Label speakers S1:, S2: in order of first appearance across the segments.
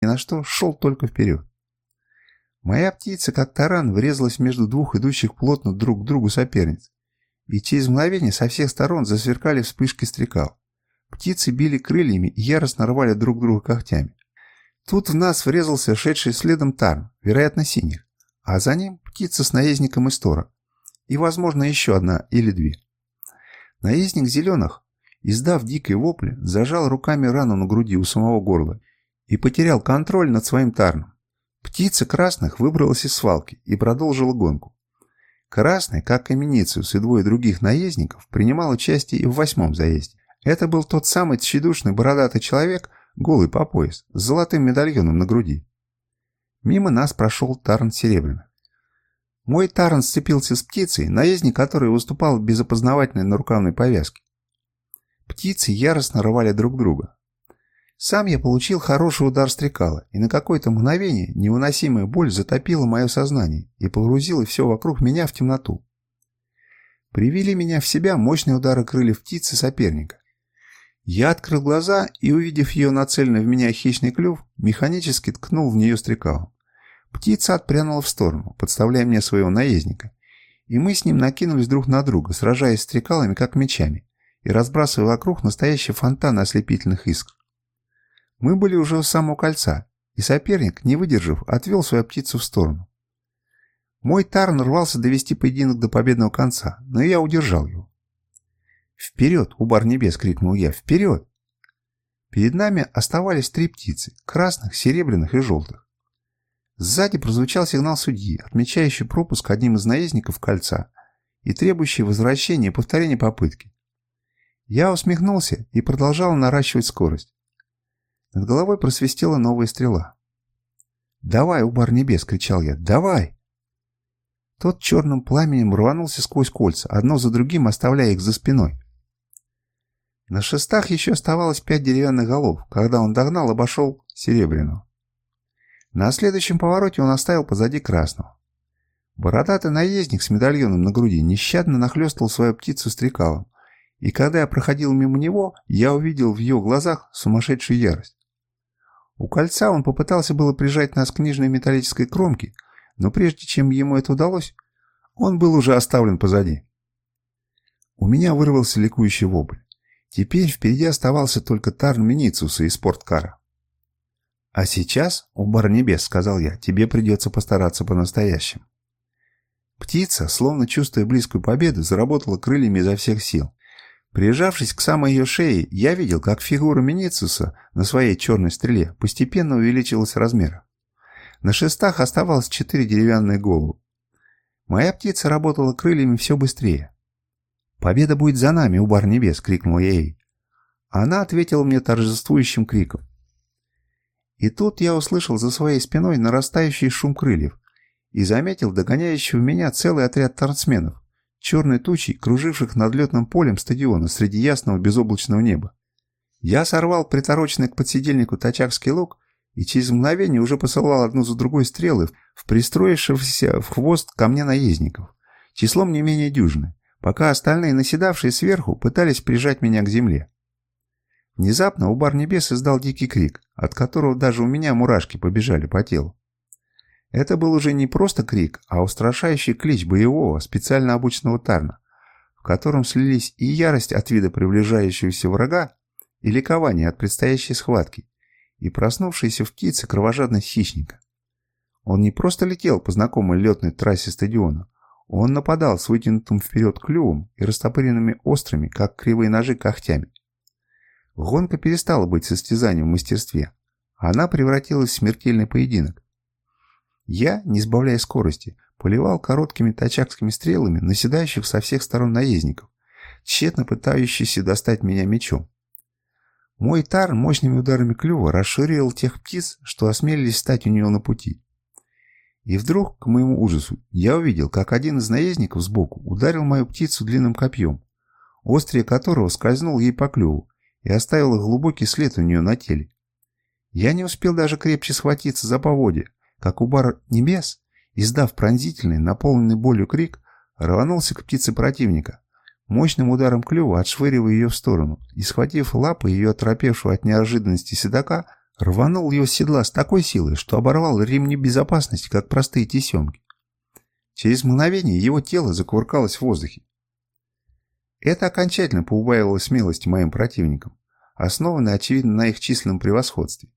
S1: ни на что, шел только вперед. Моя птица, как таран, врезалась между двух идущих плотно друг к другу соперниц. И через мгновение со всех сторон засверкали вспышки стрекал. Птицы били крыльями и яростно рвали друг друга когтями. Тут в нас врезался шедший следом тарн, вероятно, синих, а за ним птица с наездником из тора. И, возможно, еще одна или две. Наездник зеленых, издав дикий вопль, зажал руками рану на груди у самого горла и потерял контроль над своим тарном. Птица красных выбралась из свалки и продолжила гонку. Красный, как Каменицус и двое других наездников, принимал участие и в восьмом заезде. Это был тот самый тщедушный бородатый человек, голый по пояс, с золотым медальоном на груди. Мимо нас прошел Тарн Серебряный. Мой Тарн сцепился с птицей, наездник которой выступал без опознавательной нарукавной повязки. Птицы яростно рвали друг друга. Сам я получил хороший удар стрекала, и на какое-то мгновение невыносимая боль затопила мое сознание и погрузила все вокруг меня в темноту. Привели меня в себя мощные удары крыльев птицы соперника. Я открыл глаза и, увидев ее нацеленный в меня хищный клюв, механически ткнул в нее стрекалом. Птица отпрянула в сторону, подставляя мне своего наездника, и мы с ним накинулись друг на друга, сражаясь стрекалами, как мечами, и разбрасывая вокруг настоящие фонтаны ослепительных искр. Мы были уже у самого кольца, и соперник, не выдержав, отвел свою птицу в сторону. Мой Тарн рвался довести поединок до победного конца, но я удержал его. «Вперед, убар небес!» — крикнул я. «Вперед!» Перед нами оставались три птицы — красных, серебряных и желтых. Сзади прозвучал сигнал судьи, отмечающий пропуск одним из наездников кольца и требующий возвращения и повторения попытки. Я усмехнулся и продолжал наращивать скорость. Над головой просвистела новая стрела. «Давай, убар небес!» — кричал я. «Давай!» Тот черным пламенем рванулся сквозь кольца, одно за другим оставляя их за спиной. На шестах еще оставалось пять деревянных голов, когда он догнал, обошел серебряную. На следующем повороте он оставил позади красного. Бородатый наездник с медальоном на груди нещадно нахлестывал свою птицу стрекалом, и когда я проходил мимо него, я увидел в ее глазах сумасшедшую ярость. У кольца он попытался было прижать нас к нижней металлической кромке, но прежде чем ему это удалось, он был уже оставлен позади. У меня вырвался ликующий вопль. Теперь впереди оставался только Тарн Миницуса из спорткара. «А сейчас, у бар небес», — сказал я, — «тебе придется постараться по-настоящему». Птица, словно чувствуя близкую победу, заработала крыльями изо всех сил. Прижавшись к самой ее шее, я видел, как фигура Миницуса на своей черной стреле постепенно увеличилась в размерах. На шестах оставалось четыре деревянные головы. Моя птица работала крыльями все быстрее. «Победа будет за нами, у бар небес!» — крикнул я ей. Она ответила мне торжествующим криком. И тут я услышал за своей спиной нарастающий шум крыльев и заметил догоняющего меня целый отряд торцменов черной тучей, круживших над летным полем стадиона среди ясного безоблачного неба. Я сорвал притороченный к подсидельнику тачакский лук и через мгновение уже посылал одну за другой стрелы в пристроившихся в хвост ко мне наездников, числом не менее дюжины, пока остальные, наседавшие сверху, пытались прижать меня к земле. Внезапно Убар Небес издал дикий крик, от которого даже у меня мурашки побежали по телу. Это был уже не просто крик, а устрашающий клич боевого, специально обученного Тарна, в котором слились и ярость от вида приближающегося врага, и ликование от предстоящей схватки, и проснувшийся в птице кровожадность хищника. Он не просто летел по знакомой летной трассе стадиона, он нападал с вытянутым вперед клювом и растопыренными острыми, как кривые ножи, когтями. Гонка перестала быть состязанием в мастерстве. Она превратилась в смертельный поединок, я, не сбавляя скорости, поливал короткими тачакскими стрелами наседающих со всех сторон наездников, тщетно пытающихся достать меня мечом. Мой тар мощными ударами клюва расширил тех птиц, что осмелились стать у него на пути. И вдруг, к моему ужасу, я увидел, как один из наездников сбоку ударил мою птицу длинным копьем, острие которого скользнул ей по клюву и оставил глубокий след у нее на теле. Я не успел даже крепче схватиться за поводья, как убар небес, издав пронзительный, наполненный болью крик, рванулся к птице противника, мощным ударом клюва отшвыривая ее в сторону и, схватив лапы ее оторопевшего от неожиданности седока, рванул его с седла с такой силой, что оборвал ремни безопасности, как простые тесемки. Через мгновение его тело закувыркалось в воздухе. Это окончательно поубавило смелости моим противникам, основанной, очевидно, на их численном превосходстве.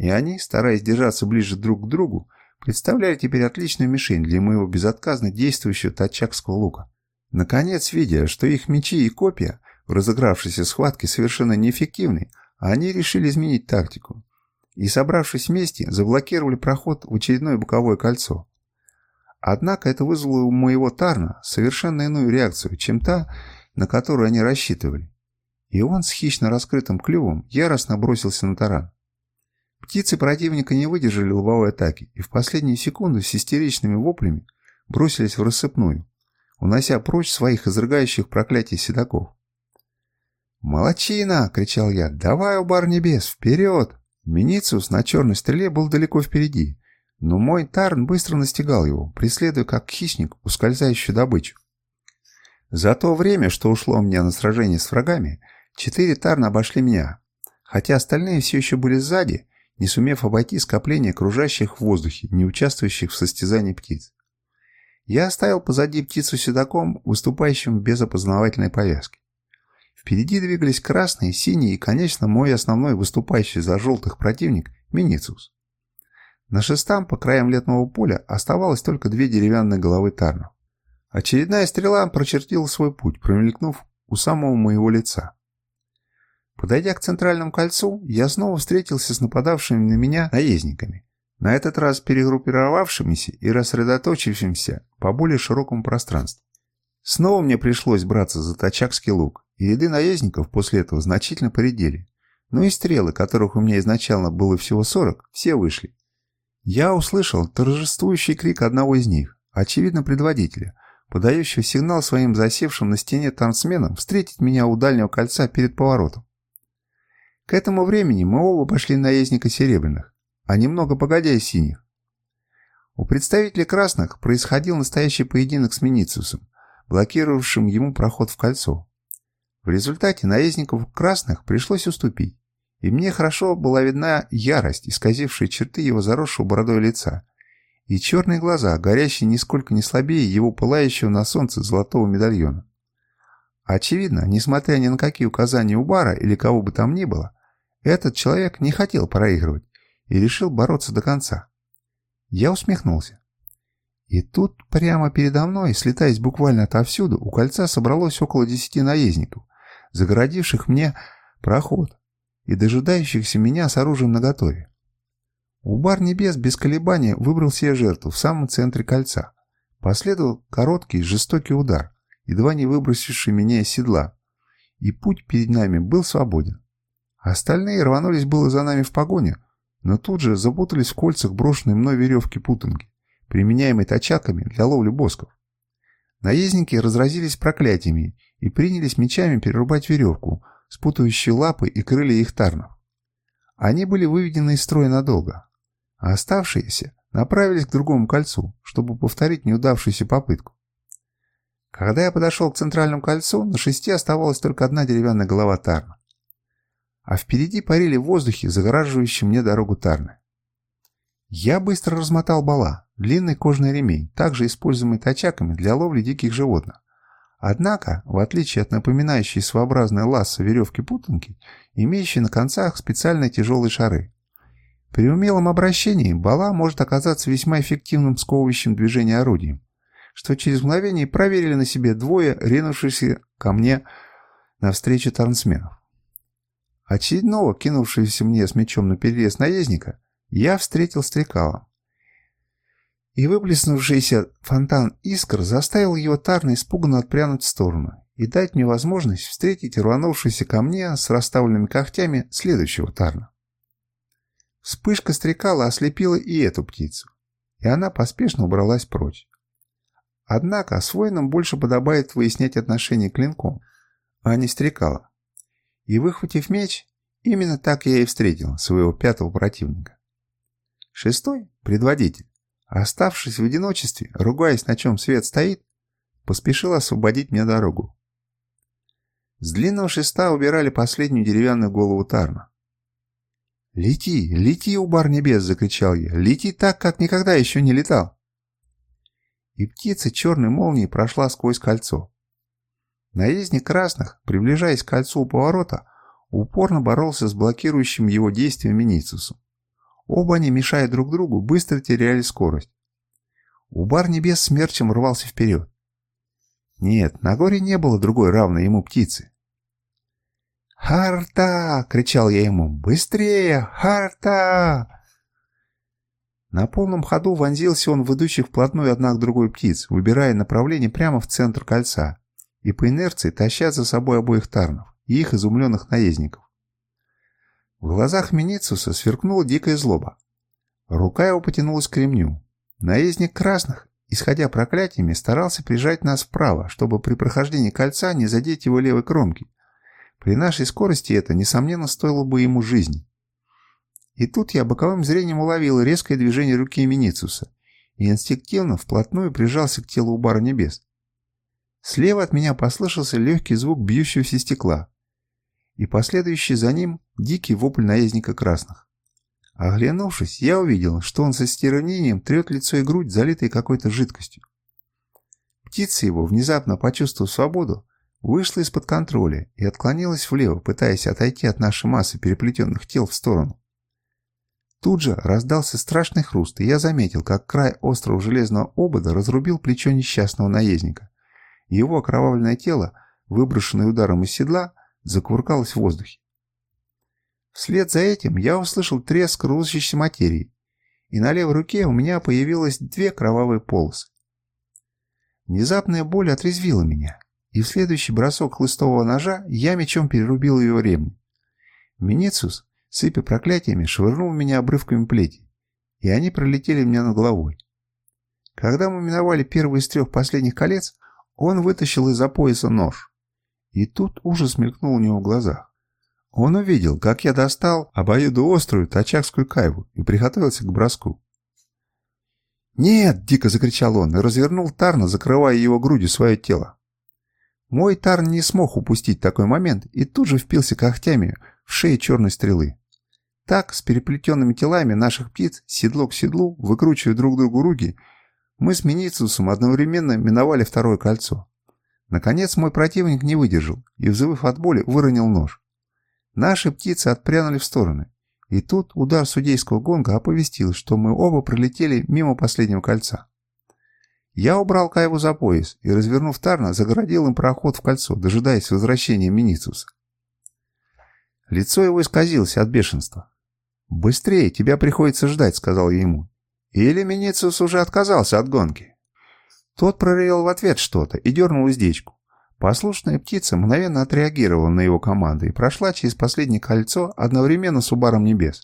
S1: И они, стараясь держаться ближе друг к другу, представляли теперь отличную мишень для моего безотказно действующего тачакского лука. Наконец, видя, что их мечи и копья в разыгравшейся схватке совершенно неэффективны, они решили изменить тактику. И, собравшись вместе, заблокировали проход в очередное боковое кольцо. Однако это вызвало у моего Тарна совершенно иную реакцию, чем та, на которую они рассчитывали. И он с хищно раскрытым клювом яростно бросился на таран. Птицы противника не выдержали лобовой атаки и в последнюю секунду с истеричными воплями бросились в рассыпную, унося прочь своих изрыгающих проклятий седаков. «Молодчина!» — кричал я. «Давай, убар небес, вперед!» Минициус на черной стреле был далеко впереди, но мой Тарн быстро настигал его, преследуя как хищник ускользающую добычу. За то время, что ушло у меня на сражение с врагами, четыре Тарна обошли меня, хотя остальные все еще были сзади, не сумев обойти скопление кружащих в воздухе, не участвующих в состязании птиц. Я оставил позади птицу седаком, выступающим без опознавательной повязки. Впереди двигались красные, синие и, конечно, мой основной выступающий за желтых противник – Минициус. На шестам по краям летного поля оставалось только две деревянные головы тарнов. Очередная стрела прочертила свой путь, промелькнув у самого моего лица. Подойдя к центральному кольцу, я снова встретился с нападавшими на меня наездниками, на этот раз перегруппировавшимися и рассредоточившимися по более широкому пространству. Снова мне пришлось браться за тачакский лук, и ряды наездников после этого значительно поредели. Но и стрелы, которых у меня изначально было всего 40, все вышли. Я услышал торжествующий крик одного из них, очевидно предводителя, подающего сигнал своим засевшим на стене танцменам встретить меня у дальнего кольца перед поворотом. К этому времени мы оба пошли наездника серебряных, а немного погодя и синих. У представителей красных происходил настоящий поединок с Минициусом, блокировавшим ему проход в кольцо. В результате наездников красных пришлось уступить и мне хорошо была видна ярость, исказившая черты его заросшего бородой лица, и черные глаза, горящие нисколько не слабее его пылающего на солнце золотого медальона. Очевидно, несмотря ни на какие указания у бара или кого бы там ни было, этот человек не хотел проигрывать и решил бороться до конца. Я усмехнулся. И тут прямо передо мной, слетаясь буквально отовсюду, у кольца собралось около десяти наездников, загородивших мне проход и дожидающихся меня с оружием наготове. Убар Небес без колебания выбрал себе жертву в самом центре кольца. Последовал короткий, жестокий удар, едва не выбросивший меня из седла, и путь перед нами был свободен. Остальные рванулись было за нами в погоню, но тут же запутались в кольцах брошенной мной веревки-путанки, применяемой тачаками для ловли босков. Наездники разразились проклятиями и принялись мечами перерубать веревку, спутывающие лапы и крылья их тарнов. Они были выведены из строя надолго, а оставшиеся направились к другому кольцу, чтобы повторить неудавшуюся попытку. Когда я подошел к центральному кольцу, на шести оставалась только одна деревянная голова Тарна. А впереди парили в воздухе, загораживающие мне дорогу Тарны. Я быстро размотал бала, длинный кожаный ремень, также используемый тачаками для ловли диких животных, Однако, в отличие от напоминающей своеобразное лассо веревки-путанки, имеющей на концах специальные тяжелые шары. При умелом обращении бала может оказаться весьма эффективным сковывающим движение орудием, что через мгновение проверили на себе двое, ринувшихся ко мне навстречу трансменов. Очередного, кинувшегося мне с мечом на перерез наездника, я встретил стрекалом и выплеснувшийся фонтан искр заставил его тарно испуганно отпрянуть в сторону и дать мне возможность встретить рванувшийся ко мне с расставленными когтями следующего тарна. Вспышка стрекала ослепила и эту птицу, и она поспешно убралась прочь. Однако с больше подобает выяснять отношения клинком, а не стрекалом. И выхватив меч, именно так я и встретил своего пятого противника. Шестой – предводитель Оставшись в одиночестве, ругаясь, на чем свет стоит, поспешил освободить мне дорогу. С длинного шеста убирали последнюю деревянную голову Тарна. «Лети, лети, Убар небес!» — закричал я. «Лети так, как никогда еще не летал!» И птица черной молнией прошла сквозь кольцо. Наездник красных, приближаясь к кольцу у поворота, упорно боролся с блокирующим его действием Миницусом. Оба они, мешая друг другу, быстро теряли скорость. Убар небес смерчем рвался вперед. Нет, на горе не было другой равной ему птицы. «Харта!» — кричал я ему. «Быстрее! Харта!» На полном ходу вонзился он в идущих вплотную одна к другой птиц, выбирая направление прямо в центр кольца, и по инерции таща за собой обоих тарнов и их изумленных наездников. В глазах Миницуса сверкнула дикая злоба. Рука его потянулась к ремню. Наездник красных, исходя проклятиями, старался прижать нас вправо, чтобы при прохождении кольца не задеть его левой кромки. При нашей скорости это, несомненно, стоило бы ему жизни. И тут я боковым зрением уловил резкое движение руки Миницуса и инстинктивно вплотную прижался к телу Убара Небес. Слева от меня послышался легкий звук бьющегося стекла и последующий за ним дикий вопль наездника красных. Оглянувшись, я увидел, что он со стервенением трет лицо и грудь, залитые какой-то жидкостью. Птица его, внезапно почувствовав свободу, вышла из-под контроля и отклонилась влево, пытаясь отойти от нашей массы переплетенных тел в сторону. Тут же раздался страшный хруст, и я заметил, как край острого железного обода разрубил плечо несчастного наездника. Его окровавленное тело, выброшенное ударом из седла, закувыркалось в воздухе. Вслед за этим я услышал треск рвущейся материи, и на левой руке у меня появилось две кровавые полосы. Внезапная боль отрезвила меня, и в следующий бросок хлыстового ножа я мечом перерубил ее ремень. Миницус сыпя проклятиями, швырнул меня обрывками плети, и они пролетели мне над головой. Когда мы миновали первый из трех последних колец, он вытащил из-за пояса нож. И тут ужас мелькнул у него в глазах. Он увидел, как я достал обоюдоострую тачакскую кайву и приготовился к броску. «Нет!» — дико закричал он и развернул Тарна, закрывая его грудью свое тело. Мой Тарн не смог упустить такой момент и тут же впился когтями в шею черной стрелы. Так, с переплетенными телами наших птиц, седло к седлу, выкручивая друг другу руки, мы с Миницусом одновременно миновали второе кольцо. Наконец мой противник не выдержал и, взвыв от боли, выронил нож. Наши птицы отпрянули в стороны. И тут удар судейского гонга оповестил, что мы оба пролетели мимо последнего кольца. Я убрал Каеву за пояс и, развернув Тарна, загородил им проход в кольцо, дожидаясь возвращения Миницуса. Лицо его исказилось от бешенства. «Быстрее, тебя приходится ждать», — сказал я ему. «Или Минициус уже отказался от гонки». Тот проревел в ответ что-то и дернул уздечку. Послушная птица мгновенно отреагировала на его команду и прошла через последнее кольцо одновременно с Убаром Небес.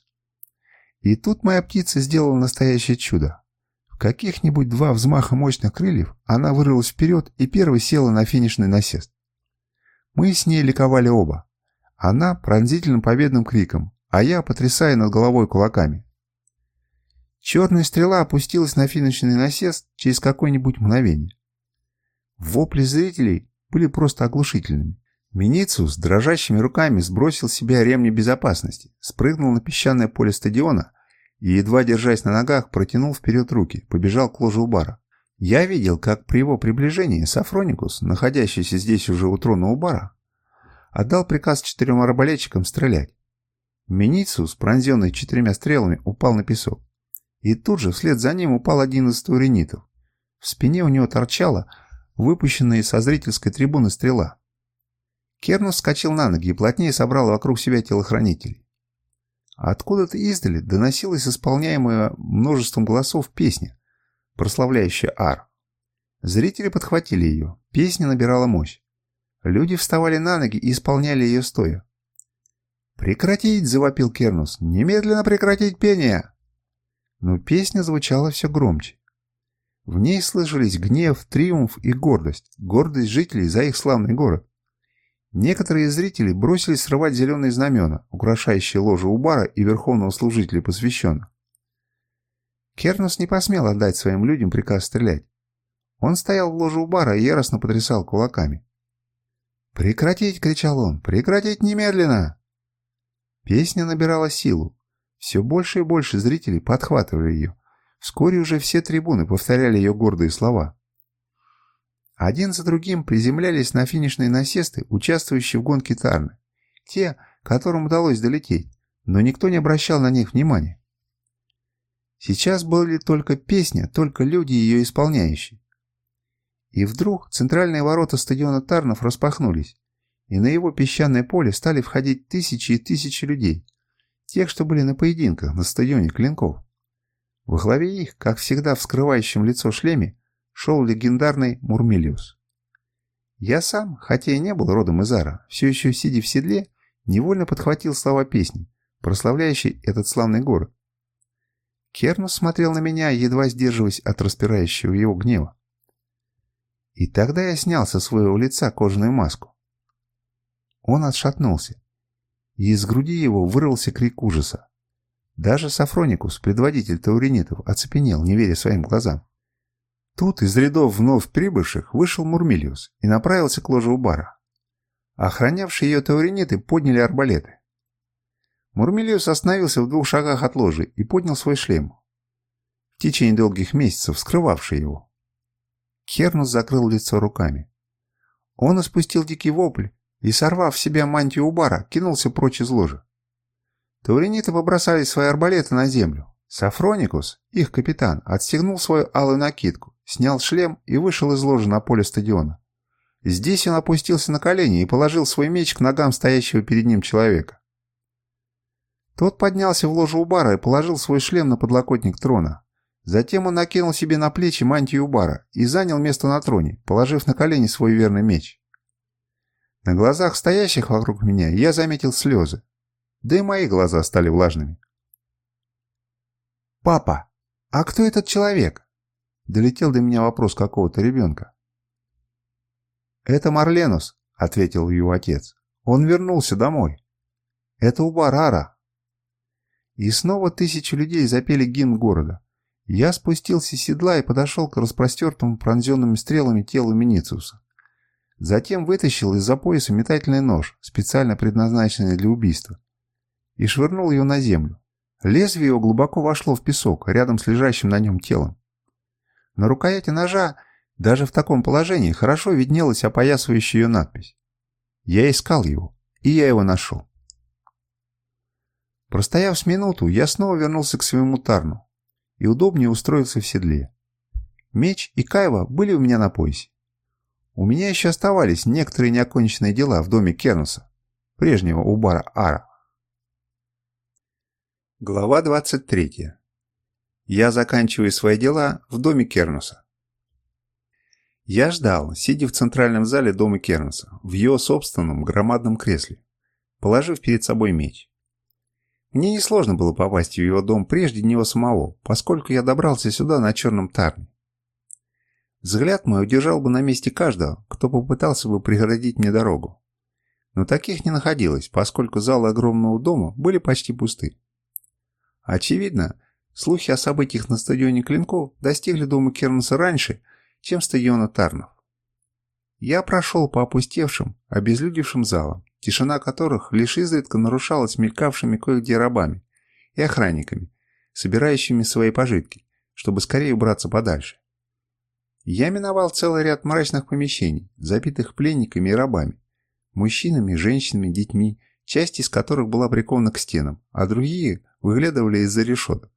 S1: И тут моя птица сделала настоящее чудо. В каких-нибудь два взмаха мощных крыльев она вырвалась вперед и первой села на финишный насест. Мы с ней ликовали оба. Она пронзительным победным криком, а я потрясая над головой кулаками. Черная стрела опустилась на финишный насест через какое-нибудь мгновение. Вопли зрителей были просто оглушительными. Миницус дрожащими руками сбросил с себя ремни безопасности, спрыгнул на песчаное поле стадиона и, едва держась на ногах, протянул вперед руки, побежал к ложу бара. Я видел, как при его приближении Сафроникус, находящийся здесь уже у трона у бара, отдал приказ четырем арбалетчикам стрелять. Миницус, пронзенный четырьмя стрелами, упал на песок. И тут же вслед за ним упал один из туренитов. В спине у него торчала выпущенная со зрительской трибуны стрела. Кернус вскочил на ноги и плотнее собрал вокруг себя телохранителей. Откуда-то издали доносилась исполняемая множеством голосов песня, прославляющая Ар. Зрители подхватили ее, песня набирала мощь. Люди вставали на ноги и исполняли ее стоя. «Прекратить!» — завопил Кернус. «Немедленно прекратить пение!» Но песня звучала все громче. В ней слышались гнев, триумф и гордость. Гордость жителей за их славный город. Некоторые зрители бросились срывать зеленые знамена, украшающие ложу у бара и верховного служителя посвященных. Кернус не посмел отдать своим людям приказ стрелять. Он стоял в ложе у бара и яростно потрясал кулаками. «Прекратить!» — кричал он. «Прекратить немедленно!» Песня набирала силу. Все больше и больше зрителей подхватывали ее. Вскоре уже все трибуны повторяли ее гордые слова. Один за другим приземлялись на финишные насесты, участвующие в гонке Тарны. Те, которым удалось долететь, но никто не обращал на них внимания. Сейчас были только песня, только люди ее исполняющие. И вдруг центральные ворота стадиона Тарнов распахнулись, и на его песчаное поле стали входить тысячи и тысячи людей, тех, что были на поединках на стадионе Клинков. Во главе их, как всегда в скрывающем лицо шлеме, шел легендарный Мурмилиус. Я сам, хотя и не был родом из Ара, все еще сидя в седле, невольно подхватил слова песни, прославляющей этот славный город. Кернус смотрел на меня, едва сдерживаясь от распирающего его гнева. И тогда я снял со своего лица кожаную маску. Он отшатнулся, и из груди его вырвался крик ужаса. Даже Сафроникус, предводитель тауринитов, оцепенел, не веря своим глазам. Тут из рядов вновь прибывших вышел Мурмилиус и направился к ложе у бара. Охранявшие ее тауриниты подняли арбалеты. Мурмилиус остановился в двух шагах от ложи и поднял свой шлем, в течение долгих месяцев скрывавший его. Кернус закрыл лицо руками. Он испустил дикий вопль и, сорвав себя мантию Убара, кинулся прочь из ложи. Тауриниты побросали свои арбалеты на землю. Сафроникус, их капитан, отстегнул свою алую накидку, снял шлем и вышел из ложи на поле стадиона. Здесь он опустился на колени и положил свой меч к ногам стоящего перед ним человека. Тот поднялся в ложу у бара и положил свой шлем на подлокотник трона. Затем он накинул себе на плечи мантию Убара и занял место на троне, положив на колени свой верный меч. На глазах стоящих вокруг меня я заметил слезы. Да и мои глаза стали влажными. «Папа, а кто этот человек?» Долетел до меня вопрос какого-то ребенка. «Это Марленус», — ответил его отец. «Он вернулся домой. Это Убарара». И снова тысячи людей запели гимн города. Я спустился с седла и подошел к распростертому пронзенными стрелами телу Минициуса. Затем вытащил из-за пояса метательный нож, специально предназначенный для убийства, и швырнул ее на землю. Лезвие его глубоко вошло в песок, рядом с лежащим на нем телом. На рукояти ножа, даже в таком положении, хорошо виднелась опоясывающая ее надпись. Я искал его, и я его нашел. Простояв с минуту, я снова вернулся к своему тарну и удобнее устроился в седле. Меч и кайва были у меня на поясе. У меня еще оставались некоторые неоконченные дела в доме Кернуса, прежнего Убара Ара. Глава 23. Я заканчиваю свои дела в доме Кернуса. Я ждал, сидя в центральном зале дома Кернуса, в его собственном громадном кресле, положив перед собой меч. Мне несложно было попасть в его дом прежде него самого, поскольку я добрался сюда на черном тарне. Взгляд мой удержал бы на месте каждого, кто попытался бы преградить мне дорогу. Но таких не находилось, поскольку залы огромного дома были почти пусты. Очевидно, слухи о событиях на стадионе Клинков достигли дома Кернса раньше, чем стадиона Тарнов. Я прошел по опустевшим, обезлюдевшим залам, тишина которых лишь изредка нарушалась мелькавшими кое-где рабами и охранниками, собирающими свои пожитки, чтобы скорее убраться подальше. Я миновал целый ряд мрачных помещений, забитых пленниками и рабами, мужчинами, женщинами, детьми, часть из которых была прикована к стенам, а другие выглядывали из-за решеток.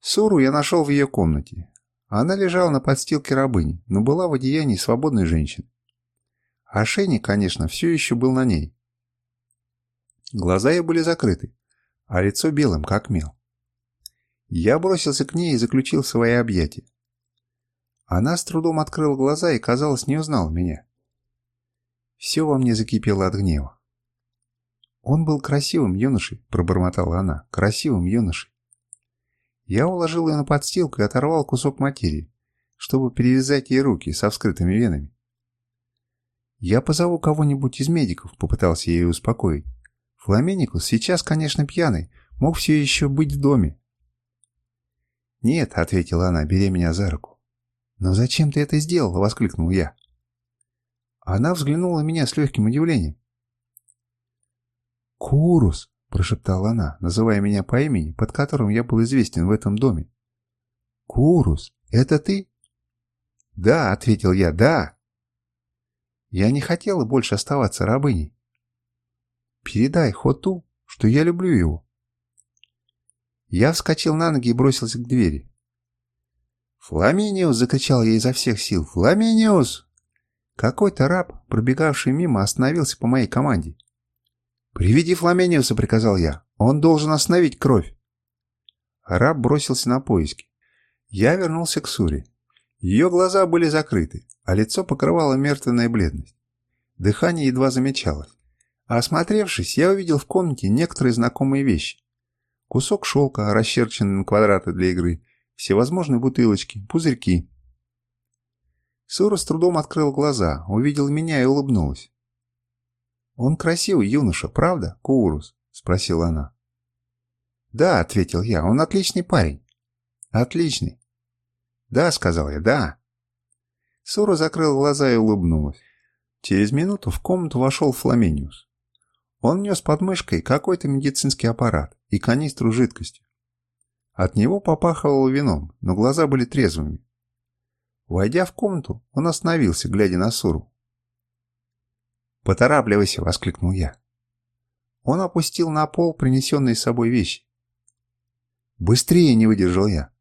S1: Суру я нашел в ее комнате. Она лежала на подстилке рабыни, но была в одеянии свободной женщины. Ошейник, конечно, все еще был на ней. Глаза ее были закрыты, а лицо белым, как мел. Я бросился к ней и заключил свои объятия. Она с трудом открыла глаза и, казалось, не узнала меня. Все во мне закипело от гнева. «Он был красивым юношей», — пробормотала она, — «красивым юношей». Я уложил ее на подстилку и оторвал кусок материи, чтобы перевязать ей руки со вскрытыми венами. «Я позову кого-нибудь из медиков», — попытался я ее успокоить. «Фламеникус сейчас, конечно, пьяный, мог все еще быть в доме». «Нет», — ответила она, беря меня за руку. «Но зачем ты это сделал?» — воскликнул я. Она взглянула на меня с легким удивлением. «Курус!» — прошептала она, называя меня по имени, под которым я был известен в этом доме. «Курус, это ты?» «Да», — ответил я, — «да». Я не хотела больше оставаться рабыней. «Передай Хоту, что я люблю его». Я вскочил на ноги и бросился к двери. «Фламиниус!» — закричал я изо всех сил. «Фламиниус!» Какой-то раб, пробегавший мимо, остановился по моей команде. «Приведи Фламениуса!» — приказал я. «Он должен остановить кровь!» Раб бросился на поиски. Я вернулся к Суре. Ее глаза были закрыты, а лицо покрывало мертвенная бледность. Дыхание едва замечалось. Осмотревшись, я увидел в комнате некоторые знакомые вещи. Кусок шелка, расчерченный на квадраты для игры, всевозможные бутылочки, пузырьки. Сура с трудом открыл глаза, увидел меня и улыбнулась. «Он красивый юноша, правда, Курус?» — спросила она. «Да», — ответил я, — «он отличный парень». «Отличный». «Да», — сказал я, — «да». Сура закрыл глаза и улыбнулась. Через минуту в комнату вошел Фламениус. Он нес под мышкой какой-то медицинский аппарат и канистру жидкости. От него попахивало вином, но глаза были трезвыми. Войдя в комнату, он остановился, глядя на Суру. «Поторапливайся!» — воскликнул я. Он опустил на пол принесенные с собой вещи. «Быстрее!» — не выдержал я.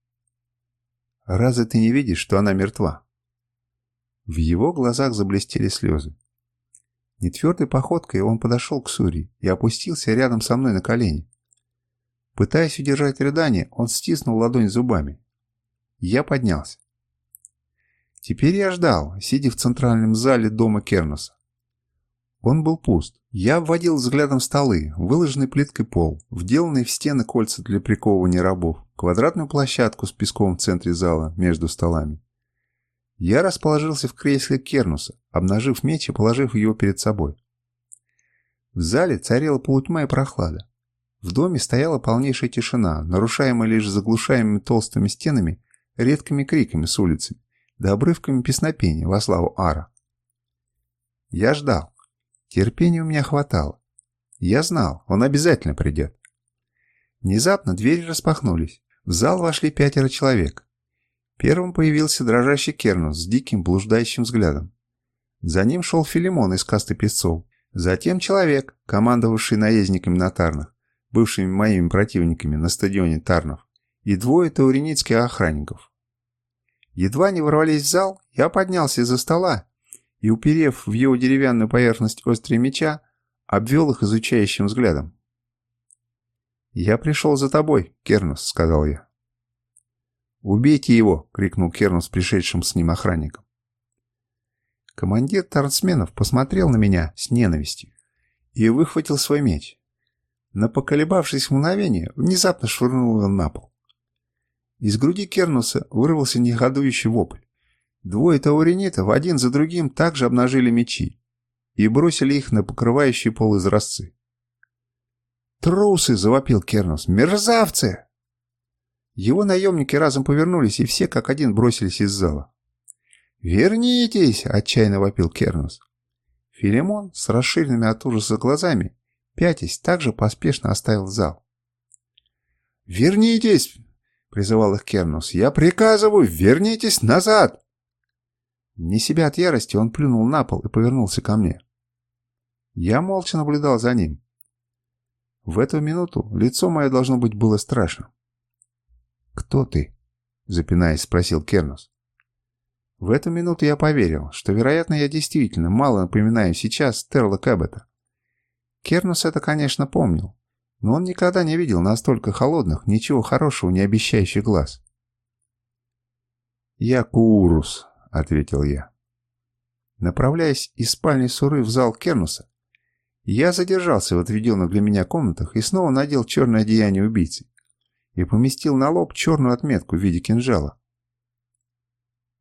S1: «Разве ты не видишь, что она мертва?» В его глазах заблестели слезы. Нетвердой походкой он подошел к Сури и опустился рядом со мной на колени. Пытаясь удержать рыдание, он стиснул ладонь зубами. Я поднялся. Теперь я ждал, сидя в центральном зале дома Кернуса. Он был пуст. Я вводил взглядом столы, выложенный плиткой пол, вделанные в стены кольца для приковывания рабов, квадратную площадку с песком в центре зала между столами. Я расположился в кресле Кернуса, обнажив меч и положив его перед собой. В зале царила полутьма и прохлада. В доме стояла полнейшая тишина, нарушаемая лишь заглушаемыми толстыми стенами, редкими криками с улицы, да обрывками песнопения во славу Ара. Я ждал. Терпения у меня хватало. Я знал, он обязательно придет. Внезапно двери распахнулись. В зал вошли пятеро человек. Первым появился дрожащий Кернус с диким блуждающим взглядом. За ним шел Филимон из касты песцов. Затем человек, командовавший наездниками на Тарнах бывшими моими противниками на стадионе Тарнов, и двое тауреницких охранников. Едва не ворвались в зал, я поднялся из-за стола и, уперев в его деревянную поверхность острые меча, обвел их изучающим взглядом. «Я пришел за тобой, Кернус», — сказал я. «Убейте его!» — крикнул Кернус пришедшим с ним охранником. Командир Тарнсменов посмотрел на меня с ненавистью и выхватил свой меч но поколебавшись мгновение, внезапно швырнул его на пол. Из груди Кернуса вырвался негодующий вопль. Двое тауринитов один за другим также обнажили мечи и бросили их на покрывающие пол изразцы. «Трусы!» — завопил Кернус. «Мерзавцы!» Его наемники разом повернулись, и все как один бросились из зала. «Вернитесь!» — отчаянно вопил Кернус. Филимон с расширенными от ужаса глазами пятясь, также поспешно оставил зал. «Вернитесь!» — призывал их Кернус. «Я приказываю, вернитесь назад!» Не себя от ярости, он плюнул на пол и повернулся ко мне. Я молча наблюдал за ним. В эту минуту лицо мое, должно быть, было страшно. «Кто ты?» — запинаясь, спросил Кернус. В эту минуту я поверил, что, вероятно, я действительно мало напоминаю сейчас Терла Кэббета. Кернус это, конечно, помнил, но он никогда не видел настолько холодных, ничего хорошего не обещающих глаз. «Я Курус», — ответил я. Направляясь из спальни Суры в зал Кернуса, я задержался в отведенных для меня комнатах и снова надел черное одеяние убийцы и поместил на лоб черную отметку в виде кинжала.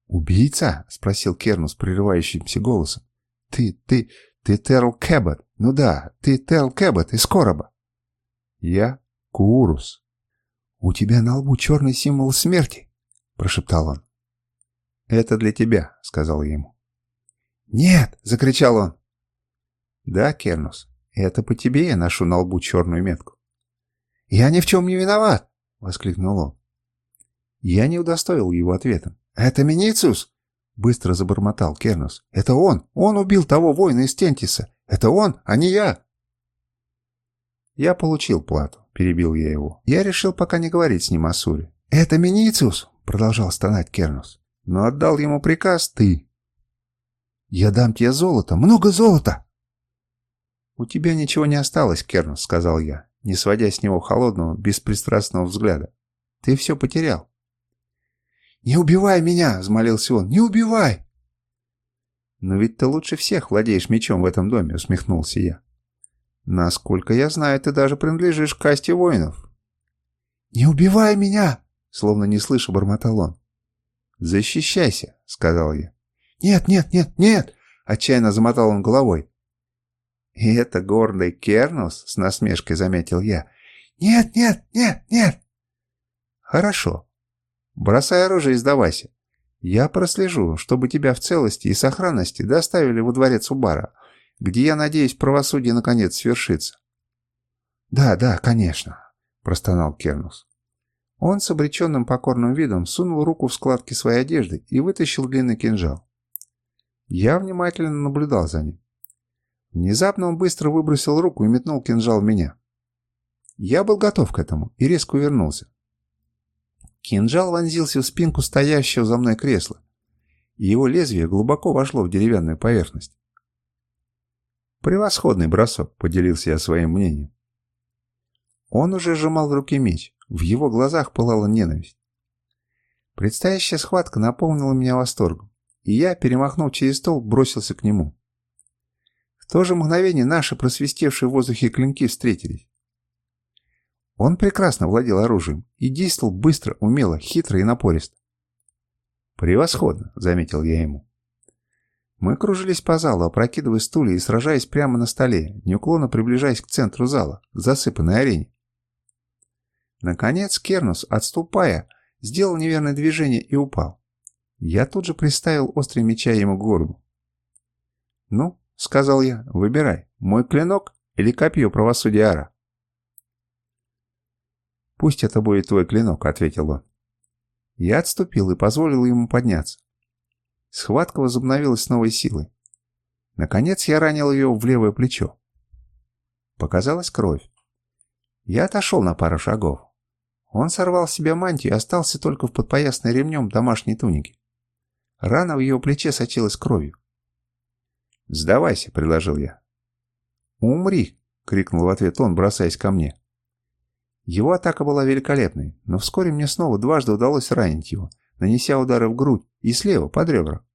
S1: «Убийца?» — спросил Кернус прерывающимся голосом. «Ты, ты, ты Терл Кэббот?» «Ну да, ты Тел Кэббот из Короба». «Я Курус». «У тебя на лбу черный символ смерти», — прошептал он. «Это для тебя», — сказал я ему. «Нет!» — закричал он. «Да, Кернус, это по тебе я ношу на лбу черную метку». «Я ни в чем не виноват!» — воскликнул он. Я не удостоил его ответом. «Это Минициус?» — быстро забормотал Кернус. «Это он! Он убил того воина из Тентиса! Это он, а не я!» «Я получил плату», — перебил я его. Я решил пока не говорить с ним о Суре. «Это Минициус!» — продолжал стонать Кернус. «Но отдал ему приказ ты». «Я дам тебе золото, много золота!» «У тебя ничего не осталось, Кернус», — сказал я, не сводя с него холодного, беспристрастного взгляда. «Ты все потерял». «Не убивай меня!» — взмолился он. «Не убивай!» «Но ведь ты лучше всех владеешь мечом в этом доме», — усмехнулся я. «Насколько я знаю, ты даже принадлежишь к касте воинов». «Не убивай меня!» — словно не слыша, бормотал он. «Защищайся», — сказал я. «Нет, нет, нет, нет!» — отчаянно замотал он головой. «И это гордый Кернус?» — с насмешкой заметил я. «Нет, нет, нет, нет!» «Хорошо. Бросай оружие и сдавайся. Я прослежу, чтобы тебя в целости и сохранности доставили во дворец Убара, где, я надеюсь, правосудие наконец свершится». «Да, да, конечно», — простонал Кернус. Он с обреченным покорным видом сунул руку в складки своей одежды и вытащил длинный кинжал. Я внимательно наблюдал за ним. Внезапно он быстро выбросил руку и метнул кинжал в меня. Я был готов к этому и резко увернулся. Кинжал вонзился в спинку стоящего за мной кресла, и его лезвие глубоко вошло в деревянную поверхность. «Превосходный бросок», — поделился я своим мнением. Он уже сжимал в руке меч, в его глазах пылала ненависть. Предстоящая схватка наполнила меня восторгом, и я, перемахнув через стол, бросился к нему. В то же мгновение наши просвистевшие в воздухе клинки встретились. Он прекрасно владел оружием и действовал быстро, умело, хитро и напористо. «Превосходно», — заметил я ему. Мы кружились по залу, опрокидывая стулья и сражаясь прямо на столе, неуклонно приближаясь к центру зала, к засыпанной арене. Наконец Кернус, отступая, сделал неверное движение и упал. Я тут же приставил острый меча ему к горлу. «Ну», — сказал я, — «выбирай, мой клинок или копье правосудия Ара?» «Пусть это будет твой клинок», — ответил он. Я отступил и позволил ему подняться. Схватка возобновилась с новой силой. Наконец я ранил ее в левое плечо. Показалась кровь. Я отошел на пару шагов. Он сорвал с себя мантию и остался только в подпоясной ремнем домашней туники. Рана в его плече сочилась кровью. «Сдавайся», — предложил я. «Умри!» — крикнул в ответ он, бросаясь ко мне. Его атака была великолепной, но вскоре мне снова дважды удалось ранить его, нанеся удары в грудь и слева, под ребра.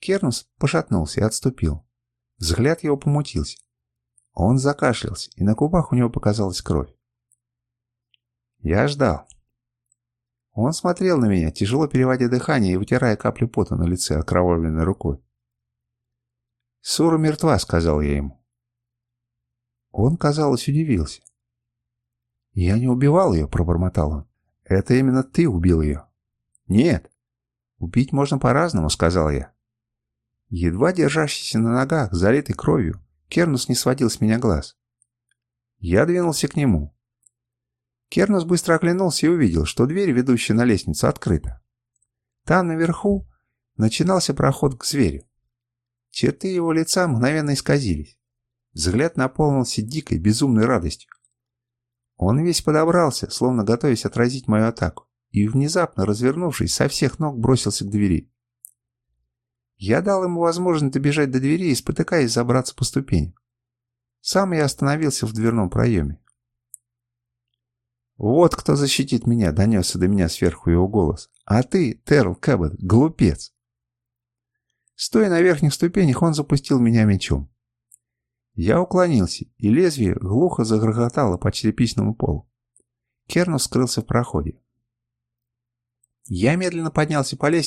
S1: Кернус пошатнулся и отступил. Взгляд его помутился. Он закашлялся, и на губах у него показалась кровь. Я ждал. Он смотрел на меня, тяжело переводя дыхание и вытирая капли пота на лице окровавленной рукой. «Сура мертва», — сказал я ему. Он, казалось, удивился. «Я не убивал ее», — пробормотал он. «Это именно ты убил ее». «Нет». «Убить можно по-разному», — сказал я. Едва держащийся на ногах, залитый кровью, Кернус не сводил с меня глаз. Я двинулся к нему. Кернус быстро оглянулся и увидел, что дверь, ведущая на лестницу, открыта. Там, наверху, начинался проход к зверю. Черты его лица мгновенно исказились. Взгляд наполнился дикой, безумной радостью. Он весь подобрался, словно готовясь отразить мою атаку, и, внезапно развернувшись, со всех ног бросился к двери. Я дал ему возможность добежать до двери и, спотыкаясь, забраться по ступеням. Сам я остановился в дверном проеме. «Вот кто защитит меня!» — донесся до меня сверху его голос. «А ты, Терл Кэббет, глупец!» Стоя на верхних ступенях, он запустил меня мечом. Я уклонился, и лезвие глухо загрохотало по черепичному полу. Кернус скрылся в проходе. Я медленно поднялся по лестнице,